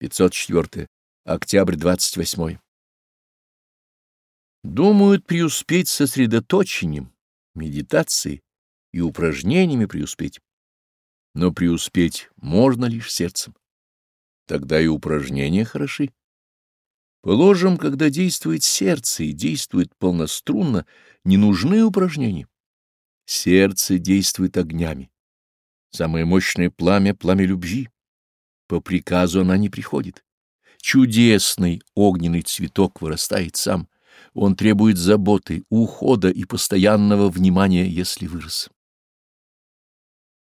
504. Октябрь 28. Думают преуспеть сосредоточением, медитацией и упражнениями преуспеть. Но преуспеть можно лишь сердцем. Тогда и упражнения хороши. Положим, когда действует сердце и действует полнострунно, не нужны упражнения. Сердце действует огнями. Самое мощное пламя — пламя любви по приказу она не приходит. Чудесный огненный цветок вырастает сам. Он требует заботы, ухода и постоянного внимания, если вырос.